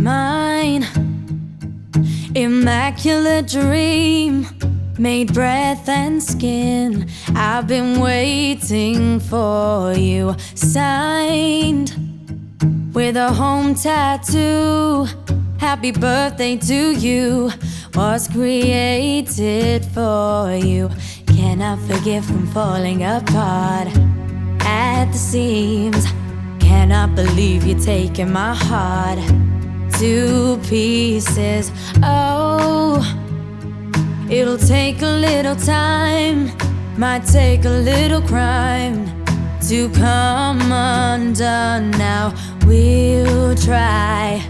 Mine, immaculate dream, made breath and skin. I've been waiting for you, signed with a home tattoo. Happy birthday to you, was created for you. Cannot forgive from falling apart at the seams. Cannot believe you're taking my heart to pieces. Oh, it'll take a little time, might take a little crime to come undone. Now we'll try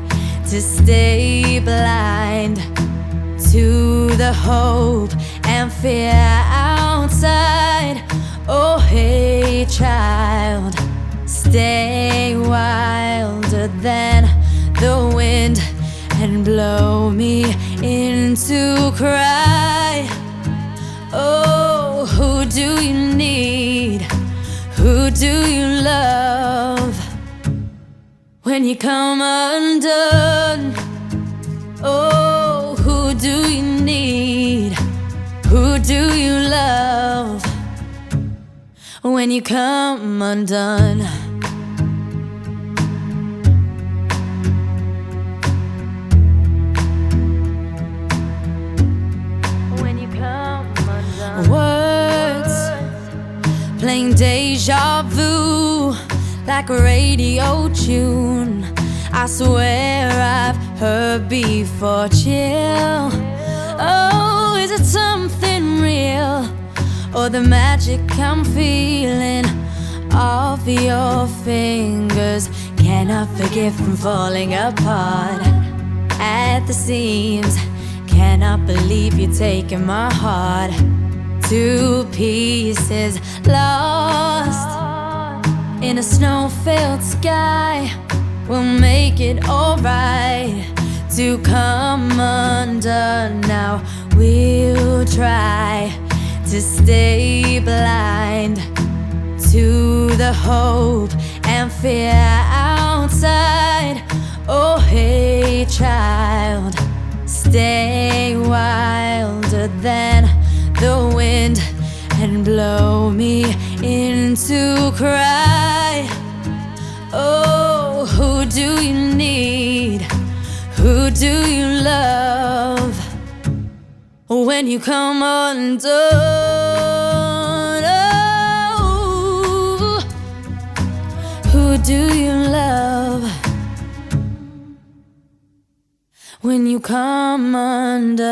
to stay blind to the hope and fear outside. Oh, hey, child, stay wilder than the wind and blow me into cry. Oh, who do you need? Who do you love when you come undone? Oh, who do you need? Who do you love when you come undone? Deja vu like a radio tune. I swear I've heard before. Chill. Oh, is it something real or the magic I'm feeling off your fingers? Cannot forgive from falling apart at the seams. Cannot believe you're taking my heart to pieces, lost in a snow-filled sky. We'll make it alright to come undone. Now we'll try to stay blind to the hope and fear outside. The wind and blow me into cry. Oh, who do you need? Who do you love when you come undone? Oh, who do you love when you come undone?